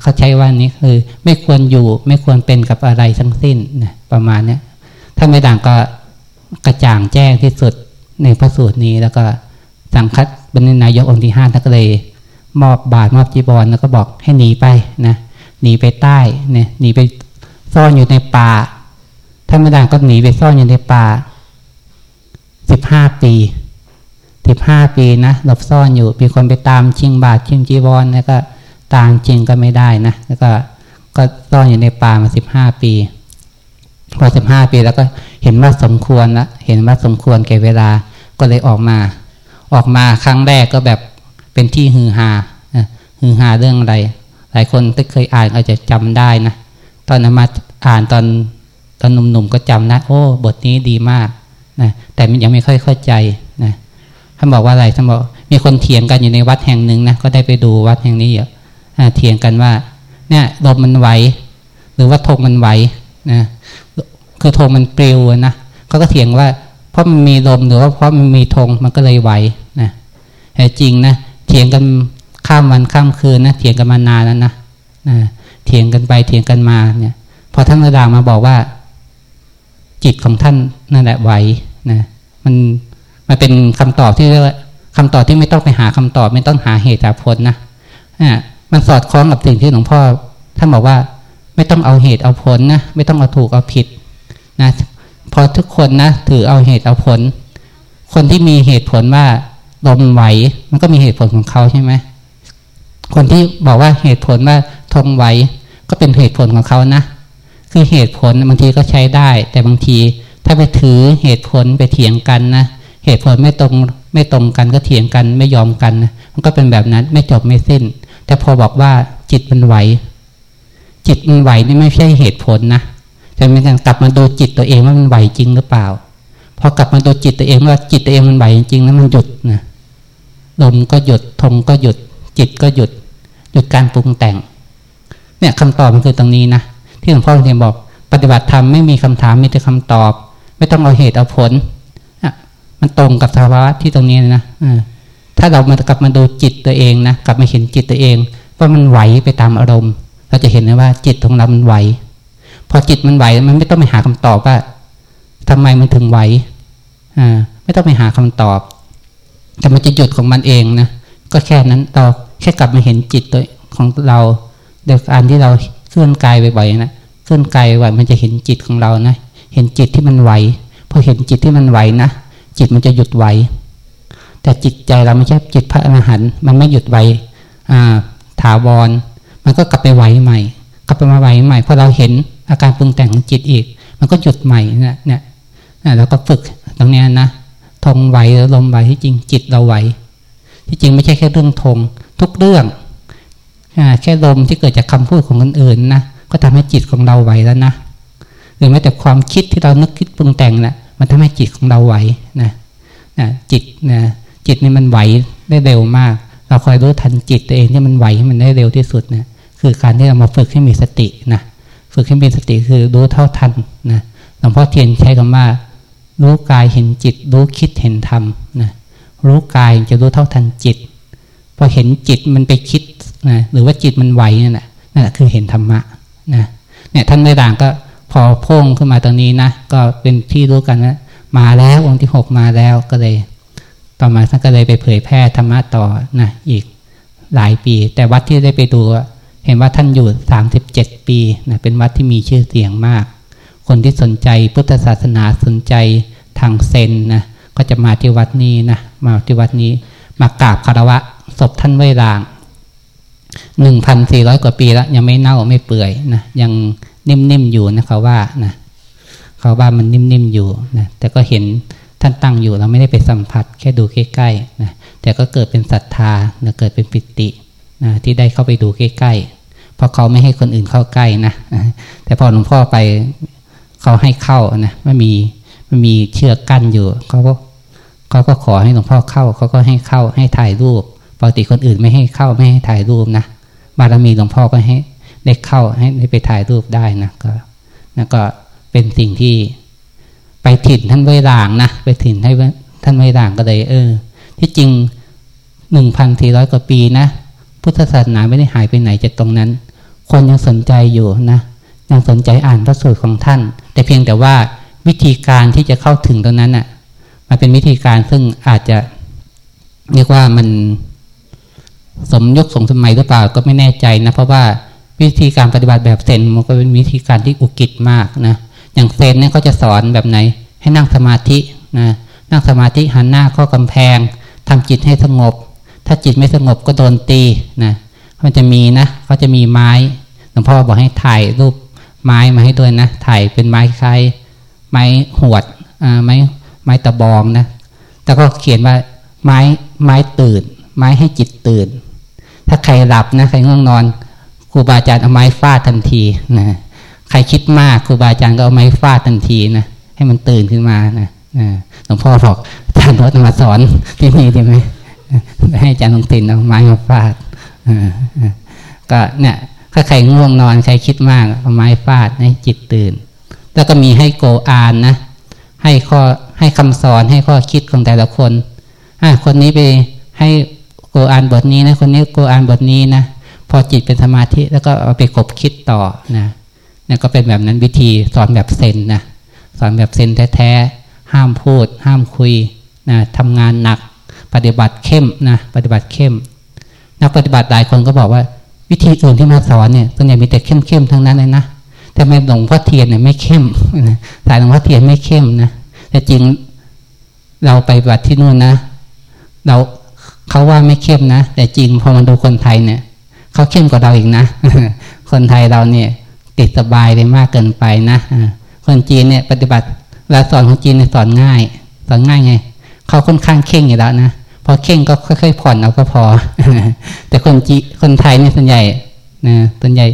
เขาใช้ว่านี้คือ ไม่ควรอยู่ ไม่ควรเป็นกับอะไรทั้งสิ้นนะประมาณเนี้ย ถ้าไม่ด่างก็กระจ่างแจ้งที่สุดในพระสูตรนี้ แล้วก็สังคัดบรรณนายกองค์ที่ห้าท่านก็เลยมอบบาทมอบจีบอลแล้วก็บอกให้หนีไปนะหนีไปใต้เนี่ยหนีไปซ่อนอยู่ในป่าท่านไม่ได้ก็หนีไปซ่อนอยู่ในป่าสิบห้าปีสิบห้าปีนะหลบซ่อนอยู่มีคนไปตามชิงบาทชิงจีวรแล้วก็ตามจริงก็ไม่ได้นะแล้วก็ก็ซ่อนอยู่ในป่ามาสิบห้าปี พอสิบห้าปีแล้วก็เห็นว่าสมควรละเห็นว่าสมควรแก่เวลาก็เลยออกมา ออกมาครั้งแรกก็แบบเป็นที่ฮือฮาฮือฮาเรื่องอะไร หลายคนที่เคยอ่านอาจจะจำได้นะตอนนมาอ่านตอนตอนหนุ่มๆก็จำนะโอ้ บทนี้ดีมากนะแต่มันยังไม่ค่อยเข้าใจนะท่านบอกว่าอะไรท่านบอกมีคนเถียงกันอยู่ในวัดแห่งหนึ่งนะก็ได้ไปดูวัดแห่งนี้เยอะเถียงกันว่า เนี่ยลมมันไหว หรือว่าธงมันไหวนะ คือธงมันปลิวนะเขาก็เถียงว่า เพราะมันมีลมหรือว่าเพราะมันมีธงมันก็เลยไหวนะแต่จริงนะเถียงกันข้ามวันข้ามคืนนะเถียงกันมานานแล้วนะนะเถียงกันไปเถียงกันมาเนี่ย พอท่านระดามาบอกว่า จิตของท่านนั่นแหละไหวนะมันมันเป็นคำตอบที่เรียกว่าคำตอบที่ไม่ต้องไปหาคำตอบ ไม่ต้องหาเหตุหาผลนะอ่ามันสอดคล้องกับสิ่งที่หลวงพ่อท่านบอกว่า ไม่ต้องเอาเหตุเอาผลนะไม่ต้องเอาถูกเอาผิด นะพอทุกคนนะถือเอาเหตุเอาผล คนที่มีเหตุผลว่าลมไหว มันก็มีเหตุผลของเขาใช่ไหมคนที่บอกว่าเหตุผลว่าทงไหว ก็เป็นเหตุผลของเขานะคือเหตุผลบางทีก็ใช้ได้ แต่บางทีถ้าไปถือเหตุผลไปเถียงกันนะเหตุผลไม่ตรงไม่ตรงกันก็เถียงกันไม่ยอมกันนะมันก็เป็นแบบนั้นไม่จบไม่สิ้น แต่พอบอกว่าจิตมันไหว จิตมันไหวนี่ไม่ใช่เหตุผลนะ จะเป็นการกลับมาดูจิตตัวเองว่ามันไหวจริงหรือเปล่าพอกลับมาดูจิตตัวเองว่าจิตตัวเองมันไหวจริงแล้วมันหยุดนะลมก็หยุดทงก็หยุด จิตก็หยุด หยุดการปรุงแต่ง เนี่ยคำตอบมันคือตรงนี้นะที่หลวงพ่อเทียนบอก ปฏิบัติธรรมไม่มีคำถามมีแต่คำตอบ ไม่ต้องเอาเหตุเอาผลมันตรงกับสภาวะที่ตรงนี้นะถ้าเรามากลับมาดูจิตตัวเองนะกลับมาเห็นจิตตัวเองว่ามันไหวไปตามอารมณ์ เราจะเห็นนะว่าจิตของเรามันไหว พอจิตมันไหวมันไม่ต้องไปหาคำตอบว่าทำไมมันถึงไหวอ่าไม่ต้องไปหาคำตอบ แต่มันจะหยุดของมันเองนะก็แค่นั้นเราแค่กลับมาเห็นจิตตัวของเราโดยการที่เราเคลื่อนกายบ่อยๆนะเคลื่อนกายบ่อยมันจะเห็นจิตของเรานะเห็นจิตที่มันไหวพอเห็นจิตที่มันไหวนะจิตมันจะหยุดไหวแต่จิตใจเราไม่ใช่จิตพระอรหันต์มันไม่หยุดไหวถาวร มันก็กลับไปไหวใหม่ กลับไปมาไหวใหม่พอเราเห็น อาการปรุงแต่งของจิตอีก มันก็หยุดใหม่เนี่ยเนี่ยเราก็ฝึกตรงนี้นะทงไหวลมไหวที่จริงจิตเราไหว ที่จริงไม่ใช่แค่เรื่องทงทุกเรื่องแค่ลมที่เกิดจากคำพูดของคนอื่นนะก็ทำให้จิตของเราไหวแล้วนะหรือแม้แต่ความคิดที่เรานึกคิดปรุงแต่งนะมันทำให้จิตของเราไหวนะนะจิตนะจิตนี่มันไหวได้เร็วมาก เราคอยรู้ทันจิตตัวเองที่มันไหวให้มันได้เร็วที่สุดนะคือการที่เรามาฝึกให้มีสตินะ ฝึกให้มีสติคือรู้เท่าทันนะหลวงพ่อเทียนใช้คำว่า รู้กายเห็นจิต รู้คิดเห็นธรรมนะรู้กายจะรู้เท่าทันจิตพอเห็นจิตมันไปคิดนะหรือว่าจิตมันไหวนั่นแหละนั่นแหละคือเห็นธรรมะนะเนี่ยท่านในด่างก็พอพุ่งขึ้นมาตรงนี้นะก็เป็นที่รู้กันนะมาแล้วองค์ที่หกมาแล้วก็เลย ต่อมาท่านก็เลยไปเผยแพร่ธรรมะต่อนะอีกหลายปี แต่วัดที่ได้ไปดู เห็นว่าท่านอยู่สามสิบเจ็ดปีนะเป็นวัดที่มีชื่อเสียงมาก คนที่สนใจพุทธศาสนาสนใจทางเซนนะก็จะมาที่วัดนี้นะมาที่วัดนี้มากราบคารวะศพท่านไว้รางหนึ่งพันสี่ร้อยกว่าปีแล้ว ยังไม่เน่าไม่เปื่อยนะยังนิ่มๆอยู่นะเขาว่านะเขาว่ามันนิ่มๆอยู่นะแต่ก็เห็นท่านตั้งอยู่เราไม่ได้ไปสัมผัสแค่ดูใกล้ๆนะแต่ก็เกิดเป็นศรัทธานะเกิดเป็นปิติ นะที่ได้เข้าไปดูใกล้ๆ เพราะเขาไม่ให้คนอื่นเข้าใกล้นะ แต่พอหลวงพ่อไปเขาให้เข้านะไม่มีไม่มีเชือกกั้นอยู่เขาก็เขาก็ขอให้หลวงพ่อเข้าเขาก็ให้เข้าให้ถ่ายรูปปกติคนอื่นไม่ให้เข้าไม่ให้ถ่ายรูปนะบารมีหลวงพ่อก็ให้ได้เข้าให้ได้ไปถ่ายรูปได้นะก็นะก็เป็นสิ่งที่ไปถิ่นท่านไว้ร่างนะไปถิ่นให้ท่านไว้ร่างก็เลยเออ ที่จริงหนึ่งพันสี่ร้อยกว่าปีนะ พุทธศาสนาไม่ได้หายไปไหนจากตรงนั้น คนยังสนใจอยู่นะยังสนใจอ่านพระสูตรของท่าน แต่เพียงแต่ว่าวิธีการที่จะเข้าถึงตรงนั้นอะมันเป็นวิธีการซึ่งอาจจะเรียกว่ามันสมยุคสมสมัยหรือเปล่าก็ไม่แน่ใจนะ เพราะว่าวิธีการปฏิบัติแบบเซนมันก็เป็นวิธีการที่อุกิจมากนะอย่างเซนเนี่ยเขาจะสอนแบบไหน ให้นั่งสมาธินะนั่งสมาธิหันหน้าเข้ากำแพงทำจิตให้สงบ ถ้าจิตไม่สงบก็โดนตีนะมันจะมีนะเขาจะมีไม้หลวงพ่อบอกให้ถ่ายรูปไม้มาให้ด้วยนะ ถ่ายเป็นไม้คล้ายไม้หวดไม้ไม้ตะบองนะแต่ก็เขียนว่าไม้ไม้ตื่น ไม้ให้จิตตื่น ถ้าใครหลับนะใครง่วงนอนครูบาอาจารย์เอาไม้ฟาดทันทีนะใครคิดมากครูบาอาจารย์ก็เอาไม้ฟาดทันทีนะให้มันตื่นขึ้นมานะหลวงพ่อบอกอาจารย์รถมาสอนที่นี่ดีไหม ให้อาจารย์ลงตินเอาไม้มาฟาดก็เนี่ยถ้าใครง่วงนอนใครคิดมากเอาไม้ฟาดให้จิตตื่น แล้วก็มีให้โกอ่านนะ ให้ข้อให้คำสอนให้ข้อคิดของแต่ละคนอ่าคนนี้ไปให้โกอ่านบทนี้นะ คนนี้โกอ่านบทนี้นะพอจิตเป็นสมาธิแล้วก็เอาไปกบคิดต่อนะนี่ก็เป็นแบบนั้นวิธีสอนแบบเซนนะสอนแบบเซนแท้ๆห้ามพูด ห้ามคุยนะทำงานหนัก ปฏิบัติเข้มนะปฏิบัติเข้ม นักปฏิบัติหลายคนก็บอกว่า วิธีอื่นที่มาสอนเนี่ยส่วนใหญ่มีแต่เข้มๆทั้งนั้นเลยนะแต่ไม่หลวงพ่อเทียนเนี่ยไม่เข้มสายหลวงพ่อเทียนไม่เข้มนะแต่จริงเราไปปฏิบัติที่นู่นนะ เราเขาว่าไม่เข้มนะ แต่จริงพอมาดูคนไทยเนี่ยเขาเข้มกว่าเราอีกนะ คนไทยเราเนี่ยติดสบายเลยมากเกินไปนะคนจีนเนี่ยปฏิบัติเวลาสอนของจีนเนี่ยสอนง่าย สอนง่ายไงเขาค่อนข้างเข่งอยู่แล้วนะ พอเข่งก็ค่อยๆผ่อนเอาก็พอ แต่คนจีคนไทยเนี่ยส่วนใหญ่นะส่วนใหญ่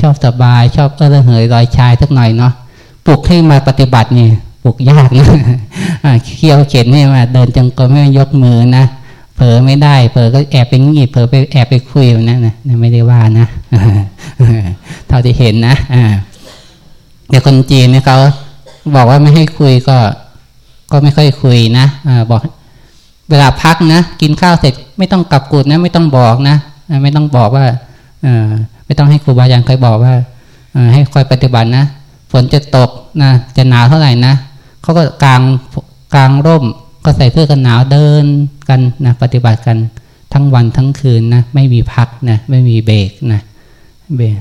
ชอบสบาย ชอบเออเหยลอยชายสักหน่อยเนาะปลุกให้มาปฏิบัติเนี่ยปลุกยากนะเคี้ยวเข็นเนี่ยมาเดินจังกรมไม่ยกมือนะเผลอไม่ได้เผลอก็แอบไปงีบเผลอไปแอบไปคุยนะนะไม่ได้ว่านะเท่าที่เห็นนะแต่คนจีนเนี่ยเขาบอกว่าไม่ให้คุยก็ ก็ไม่ค่อยคุยนะอบอก เวลาพักนะกินข้าวเสร็จไม่ต้องกลับกุดนะ ไม่ต้องบอกนะไม่ต้องบอกว่าอไม่ต้องให้ครูบาอาจารย์คอยบอกว่าให้คอยปฏิบัตินะฝนจะตกนะจะหนาวเท่าไหร่นะเขาก็กลางกลางร่มก็ใส่เสื้อกันหนาวเดินกันนะปฏิบัติกันทั้งวันทั้งคืนนะไม่มีพักนะไม่มีเบรกนะเบรก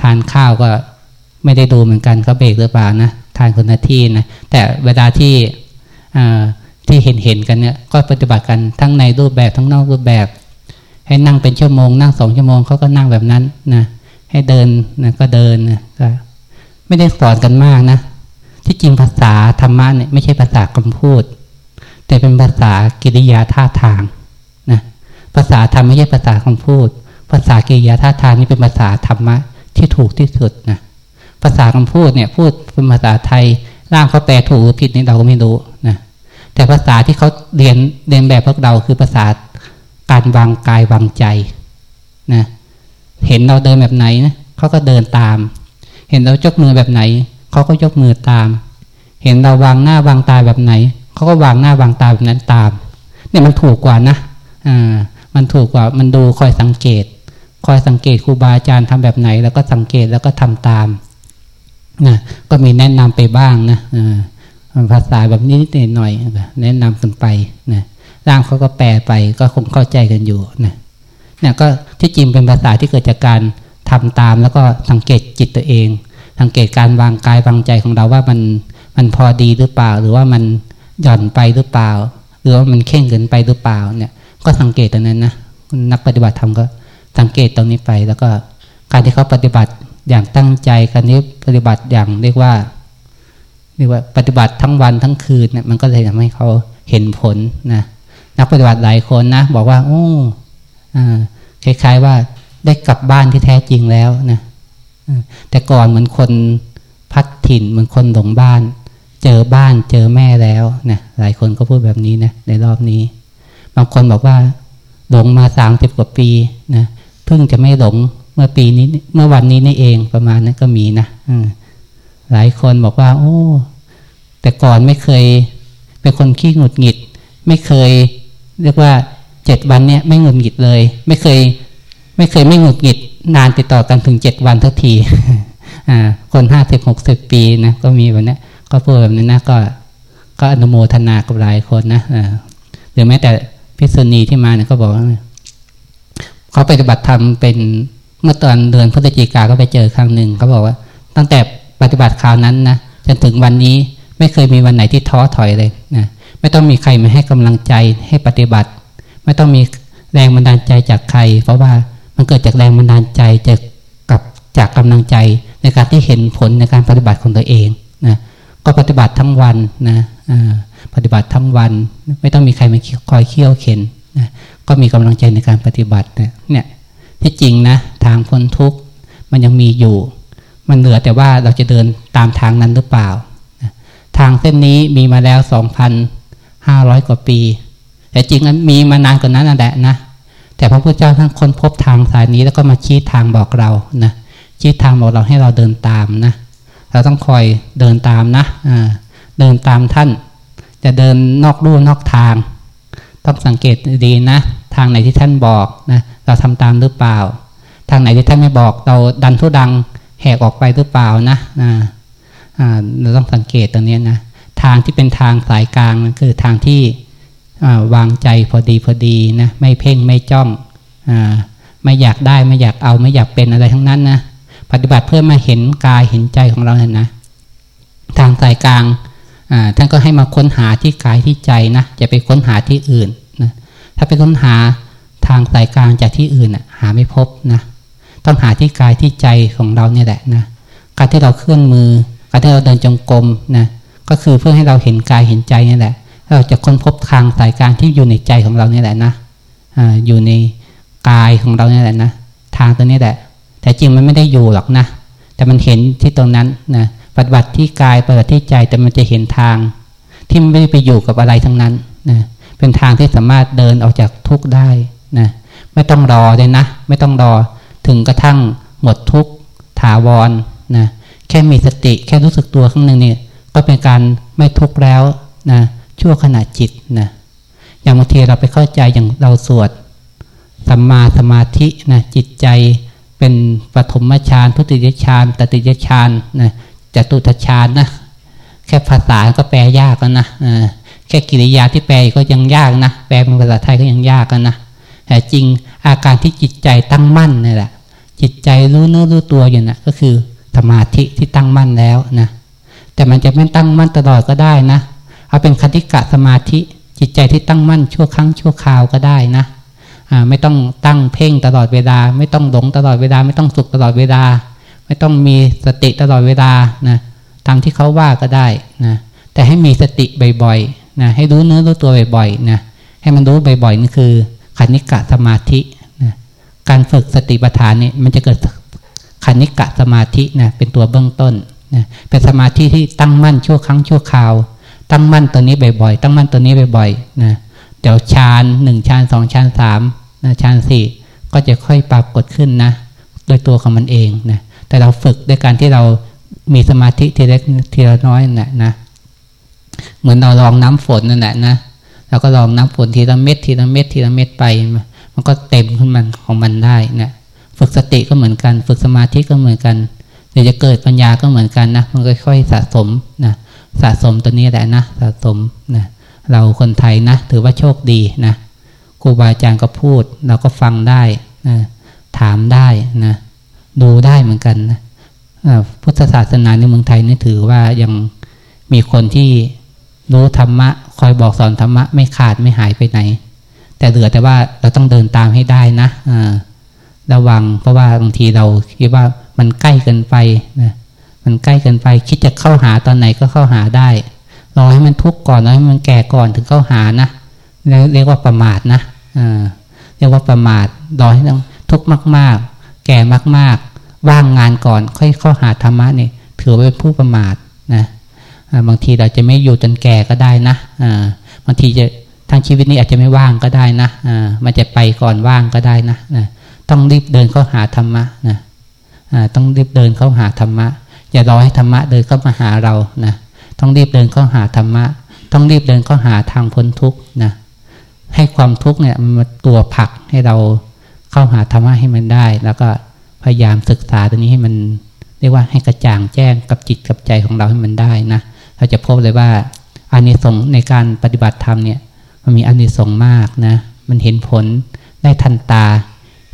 ทานข้าวก็ไม่ได้ดูเหมือนกันเขาเบรกหรือเปล่านะทานคนละที่นะแต่เวลาที่ ที่เห็นเห็นกันเนี่ยก็ปฏิบัติกันทั้งในรูปแบบทั้งนอกรูปแบบ ให้นั่งเป็นชั่วโมง นั่งสองชั่วโมงเขาก็นั่งแบบนั้นนะให้เดินนะก็เดินนะก็ไม่ได้สอนกันมากนะที่จริงภาษาธรรมะเนี่ยไม่ใช่ภาษาคำพูด แต่เป็นภาษากิริยาท่าทางนะภาษาธรรมไม่ใช่ภาษาคำพูด ภาษากิริยาท่าทางนี่เป็นภาษาธรรมะที่ถูกที่สุดนะภาษาคำพูดเนี่ยพูดเป็นภาษาไทยร่างเขาแปลถูกหรือผิดนี่เราก็ไม่รู้ แต่ภาษาที่เขาเรียนเรียนแบบพวกเราคือภาษาการวางกายวางใจนะเห็นเราเดินแบบไหนนะเขาก็เดินตาม เห็นเรายกมือแบบไหนเขาก็ยกมือตาม เห็นเราวางหน้าวางตาแบบไหนเขาก็วางหน้าวางตาแบบนั้นตาม เนี่ยมันถูกกว่านะอ่ามันถูกกว่ามันดูคอยสังเกต คอยสังเกตครูบาอาจารย์ทำแบบไหน แล้วก็สังเกตแล้วก็ทำตามนะก็มีแนะนำไปบ้างนะอ่า ภาษาแบบนี้นิดหน่อยแนะนำกันไปนะร่างเขาก็แปลไปก็คงเข้าใจกันอยู่นะเนี่ยก็ที่จริงเป็นภาษาที่เกิดจากการทำตามแล้วก็สังเกตจิตตัวเอง สังเกตการวางกายวางใจของเราว่ามันมันพอดีหรือเปล่า หรือว่ามันหย่อนไปหรือเปล่า หรือว่ามันเข่งเกินไปหรือเปล่าเนี่ย ก็สังเกตตรงนั้นนะนักปฏิบัติธรรมก็สังเกตตรงนี้ไปแล้วก็การที่เขาปฏิบัติอย่างตั้งใจการนี้ปฏิบัติอย่างเรียกว่า เรียกว่าปฏิบัติทั้งวันทั้งคืนเนี่ยมันก็เลยทำให้เขาเห็นผลนะนักปฏิบัติหลายคนนะ บอกว่า โอ้คล้ายๆว่าได้กลับบ้านที่แท้จริงแล้วนะแต่ก่อนเหมือนคนพัดถิ่นเหมือนคนหลงบ้าน เจอบ้านเจอแม่แล้วนะหลายคนก็พูดแบบนี้นะในรอบนี้ บางคนบอกว่า หลงมาสามสิบกว่าปีนะเพิ่งจะไม่หลงเมื่อปีนี้เมื่อวันนี้นี่เองประมาณนั้นก็มีนะ หลายคนบอกว่า โอ้ แต่ก่อนไม่เคย เป็นคนขี้หงุดหงิด ไม่เคย เรียกว่าเจ็ดวันเนี้ยไม่หงุดหงิดเลย ไม่เคย ไม่เคยไม่หงุดหงิด นานติดต่อกันถึงเจ็ดวันทักทีอ่าคนห้าสิบหกสิบปีนะก็มีแบบนี้ก็พูดแบบนี้นะก็ ก็อนุโมทนากับหลายคนนะหรือแม้แต่พิษุณีที่มาเนี่ยก็บอกว่าเขาปฏิบัติธรรมเป็นเมื่อตอนเดือนพฤศจิกาก็ไปเจอครั้งหนึ่งเขาบอกว่า ตั้งแต่ ปฏิบัติคราวนั้นนะจนถึงวันนี้ไม่เคยมีวันไหนที่ท้อถอยเลยนะไม่ต้องมีใครมาให้กำลังใจให้ปฏิบัติ ไม่ต้องมีแรงบันดาลใจจากใคร เพราะว่ามันเกิดจากแรงบันดาลใจจากกับจากกำลังใจในการที่เห็นผลในการปฏิบัติของตัวเองนะก็ปฏิบัติทั้งวันนะปฏิบัติทั้งวัน ไม่ต้องมีใครมาคอยเคี่ยวเข็นนะก็มีกำลังใจในการปฏิบัติเนี่ยที่จริงนะทางพ้นทุกข์มันยังมีอยู่ มันเหลือแต่ว่าเราจะเดินตามทางนั้นหรือเปล่า ทางเส้นนี้มีมาแล้วสองพันห้าร้อยกว่าปี แต่จริงนั้นมีมานานกว่านั้นนั่นแหละนะ แต่พระพุทธเจ้าท่านค้นพบทางสายนี้แล้วก็มาชี้ทางบอกเรานะชี้ทางบอกเราให้เราเดินตามนะ เราต้องคอยเดินตามนะเดินตามท่าน จะเดินนอกลู่นอกทาง ต้องสังเกตดีนะ ทางไหนที่ท่านบอกนะ เราทำตามหรือเปล่า ทางไหนที่ท่านไม่บอกเราดันทุดัง แหกออกไปหรือเปล่านะอ่าเราต้องสังเกตตรงนี้นะทางที่เป็นทางสายกลางคือทางที่วางใจพอดีพอดีนะไม่เพ่งไม่จ้องอไม่อยากได้ไม่อยากเอาไม่อยากเป็นอะไรทั้งนั้นนะปฏิบัติเพื่อมาเห็นกายเห็นใจของเราเนี่ยนะ ทางสายกลางท่านก็ให้มาค้นหาที่กายที่ใจนะจะไปค้นหาที่อื่นนะถ้าไปค้นหาทางสายกลางจากที่อื่นหาไม่พบนะ ต้องหาที่กายที่ใจของเราเนี่ยแหละนะการที่เราเคลื่อนมือ การที่เราเดินจงกรมนะก็คือเพื่อให้เราเห็นกายเห็นใจนี่แหละเราจะค้นพบทางสายกางที่อยู่ในใจของเราเนี่ยแหละนะออยู่ในกายของเราเนี่ยแหละนะทางตัวนี้แหละ แต่จริงมันไม่ได้อยู่หรอกนะ แต่มันเห็นที่ตรงนั้นนะปฏิบัติที่กายปฏิบัติที่ใจแต่มันจะเห็นทาง ที่ไม่ได้ไปอยู่กับอะไรทั้งนั้นนะเป็นทางที่สามารถเดินออกจากทุกข์ได้นะไม่ต้องรอเลยนะ ไม่ต้องรอ ถึงกระทั่งหมดทุกข์ถาวรนะแค่มีสติแค่รู้สึกตัวข้งหนึ่งเนี่ยก็เป็นการไม่ทุกข์แล้วนะชั่วขณะจิตนะอย่างบางทีเราไปเข้าใจอย่างเราสวดสัมมาสมาธินะจิตใจเป็นปฐมฌานทุติยฌานตติยฌานนะจตุตฌานนะแค่ภาษาก็แปลยากแล้วนะแค่กิริยาที่แปลก็ยังยากนะแปลเป็นภาษาไทยก็ยังยากกันนะแต่จริงอาการที่จิตใจตั้งมั่นนี่แหละ จิตใจรู้เนื้อรู้ตัวอยู่นะก็คือสมาธิที่ตั้งมั่นแล้วนะแต่มันจะไม่ตั้งมั่นตลอดก็ได้นะ เอาเป็นคติกะสมาธิจิตใจที่ตั้งมั่นชั่วครั้งชั่วคราวก็ได้นะอ่าไม่ต้องตั้งเพ่งตลอดเวลา ไม่ต้องหลงตลอดเวลา ไม่ต้องสุขตลอดเวลา ไม่ต้องมีสติตลอดเวลานะตามที่เขาว่าก็ได้นะแต่ให้มีสติบ่อยๆนะให้รู้เนื้อรู้ตัวบ่อยๆนะให้มันรู้บ่อยๆนี่คือคณิกะสมาธิ การฝึกสติปัฏฐานนี่มันจะเกิดคณิกะสมาธินะเป็นตัวเบื้องต้นนะเป็นสมาธิที่ตั้งมั่นชั่วครั้งชั่วคราว ตั้งมั่นตัวนี้บ่อยๆ ตั้งมั่นตัวนี้บ่อยๆนะเดี๋ยวฌานหนึ่งฌานสองฌานสามนะฌานสี่ก็จะค่อยปรากฏขึ้นนะโดยตัวของมันเองนะแต่เราฝึกด้วยการที่เรามีสมาธิทีเล็กทีละน้อยน่ะนะ เหมือนเราลองน้ำฝนนั่นแหละนะเราก็ลองน้ำฝนทีละเม็ดทีละเม็ดทีละเม็ดไป มันก็เต็มขึ้นมันของมันได้นะฝึกสติก็เหมือนกัน ฝึกสมาธิก็เหมือนกันเดี๋ยวจะเกิดปัญญาก็เหมือนกันนะ มันค่อยๆสะสมนะสะสมตัวนี้แหละนะสะสมนะเราคนไทยนะ ถือว่าโชคดีนะครูบาอาจารย์ก็พูด เราก็ฟังได้นะถามได้นะดูได้เหมือนกันนะพุทธศาสนาในเมืองไทยนี่ถือว่ายังมีคนที่รู้ธรรมะ คอยบอกสอนธรรมะ ไม่ขาดไม่หายไปไหน แต่เหลือแต่ว่าเราต้องเดินตามให้ได้นะระวังเพราะว่าบางทีเราคิดว่ามันใกล้เกินไปนะมันใกล้เกินไป คิดจะเข้าหาตอนไหนก็เข้าหาได้รอให้มันทุกข์ก่อนรอให้มันแก่ก่อนถึงเข้าหานะเรียกว่าประมาทนะเรียกว่าประมาทรอให้ต้องทุกข์มาก ๆ แก่มาก ๆ ว่างงานก่อน ค่อยเข้าหาธรรมะนี่ถือว่าเป็นผู้ประมาทนะบางทีเราจะไม่อยู่จนแก่ก็ได้นะบางทีจะ ทางชีวิตนี้อาจจะไม่ว่างก็ได้นะอ่ามันจะไปก่อนว่างก็ได้นะต้องรีบเดินเข้าหาธรรมะนะอ่าต้องรีบเดินเข้าหาธรรมะ อย่ารอให้ธรรมะเดินเข้ามาหาเรานะต้องรีบเดินเข้าหาธรรมะ ต้องรีบเดินเข้าหาทางพ้นทุกข์นะให้ความทุกข์เนี่ยมันตัวผลักให้เราเข้าหาธรรมะให้มันได้ แล้วก็พยายามศึกษาตัวนี้ให้มันเรียกว่าให้กระจ่างแจ้งกับจิตกับใจของเราให้มันได้นะเราจะพบเลยว่าอานิสงส์ในการปฏิบัติธรรมเนี่ย มันมีอานิสงส์มากนะ มันเห็นผลได้ทันตา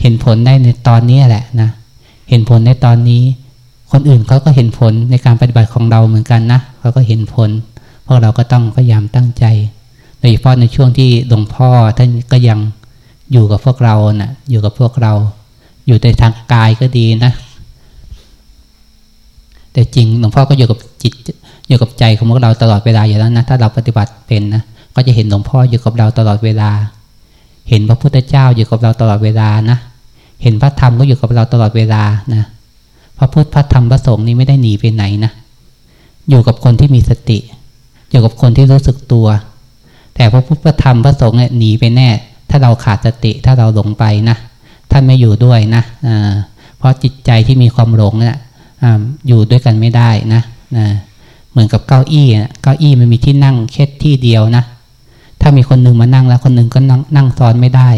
เห็นผลได้ในตอนนี้แหละนะ เห็นผลในตอนนี้ คนอื่นเขาก็เห็นผลในการปฏิบัติของเราเหมือนกันนะเขาก็เห็นผลพวกเราก็ต้องพยายามตั้งใจ โดยเฉพาะในช่วงที่หลวงพ่อท่านก็ยังอยู่กับพวกเรานะ่ะ อยู่กับพวกเรา อยู่ในทางกายก็ดีนะ แต่จริงหลวงพ่อก็อยู่กับจิต อยู่กับใจของพวกเราตลอดเวลาอยู่แล้วนะ ถ้าเราปฏิบัติเป็นนะ ก็จะเห็นหลวงพ่ออยู่กับเราตลอดเวลา เห็นพระพุทธเจ้าอยู่กับเราตลอดเวลานะเห็นพระธรรมก็อยู่กับเราตลอดเวลานะพระพุทธพระธรรมพระสงฆ์นี่ไม่ได้หนีไปไหนนะอยู่กับคนที่มีสติ อยู่กับคนที่รู้สึกตัว แต่พระพุทธพระธรรมพระสงฆ์เนี่ยหนีไปแน่ ถ้าเราขาดสติถ้าเราหลงไปนะท่านไม่อยู่ด้วยนะเพราะจิตใจที่มีความหลงเนี่ยอยู่ด้วยกันไม่ได้นะเหมือนกับเก้าอี้เก้าอี้มันมีที่นั่งแค่ที่เดียวนะ ถ้ามีคนหนึ่งมานั่งแล้วคนหนึ่งก็นั่งนั่งซ้อนไม่ได้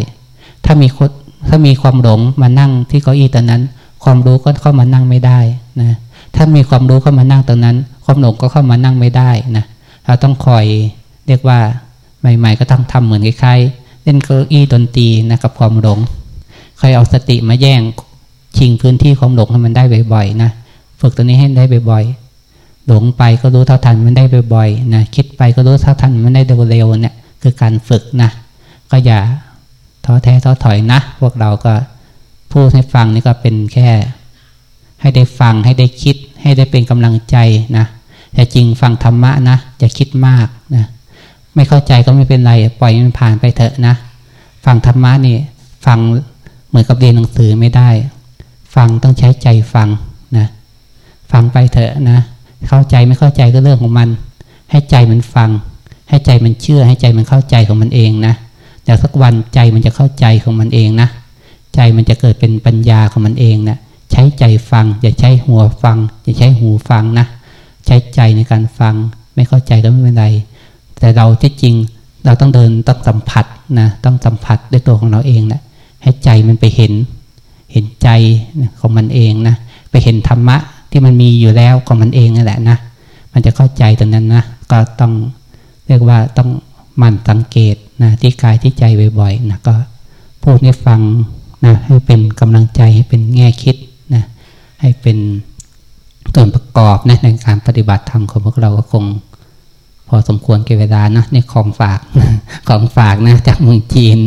ถ้ามีคนถ้ามีความหลงมานั่งที่เก้าอี้ตอนนั้น ความรู้ก็เข้ามานั่งไม่ได้นะถ้ามีความรู้เข้ามานั่งตรงนั้น ความหลงก็เข้ามานั่งไม่ได้นะเราต้องคอยเรียกว่าใหม่ ๆ ก็ต้องทำเหมือนคล้ายเล่นเก้าอี้ดนตรีนะกับความหลงใครเอาสติมาแย่งชิงพื้นที่ความหลงให้มันได้บ่อยๆนะฝึกตัวนี้ให้ได้บ่อยๆหลงไปก็รู้เท่าทันมันได้บ่อยๆนะคิดไปก็รู้เท่าทันมันได้เร็วๆเนี่ย คือการฝึกนะ ก็อย่าท้อแท้ท้อถอยนะ พวกเราก็พูดให้ฟังนี่ก็เป็นแค่ ให้ได้ฟังให้ได้คิด ให้ได้เป็นกำลังใจนะแต่จริงฟังธรรมะนะอย่าคิดมากนะไม่เข้าใจก็ไม่เป็นไร ปล่อยมันผ่านไปเถอะนะ ฟังธรรมะนี่ฟังเหมือนกับเรียนหนังสือไม่ได้ ฟังต้องใช้ใจฟังนะฟังไปเถอะนะ เข้าใจไม่เข้าใจก็เรื่องของมัน ให้ใจมันฟัง ให้ใจมันเชื่อให้ใจมันเข้าใจของมันเองนะเดี๋ยวสักวันใจมันจะเข้าใจของมันเองนะใจมันจะเกิดเป็นปัญญาของมันเองนะใช้ใจฟัง อย่าใช้หัวฟัง อย่าใช้หูฟังนะใช้ใจในการฟัง ไม่เข้าใจก็ไม่เป็นไรแต่เราที่จริงเราต้องเดินต้องสัมผัสนะต้องสัมผัสด้วยตัวของเราเองนะให้ใจมันไปเห็น เห็นใจของมันเองนะไปเห็นธรรมะที่มันมีอยู่แล้วของมันเองนั่นแหละนะมันจะเข้าใจตรงนั้นนะก็ต้อง เรียกว่าต้องมันสังเกตนะที่กายที่ใจบ่อยๆนะก็พูดให้ฟังนะให้เป็นกำลังใจให้เป็นแง่คิดนะให้เป็นส่วนประกอบนะในการปฏิบัติธรรมของพวกเราก็คง พอสมควรเก็บเวลานะนี่ของฝากของฝากนะจากเมืองจีน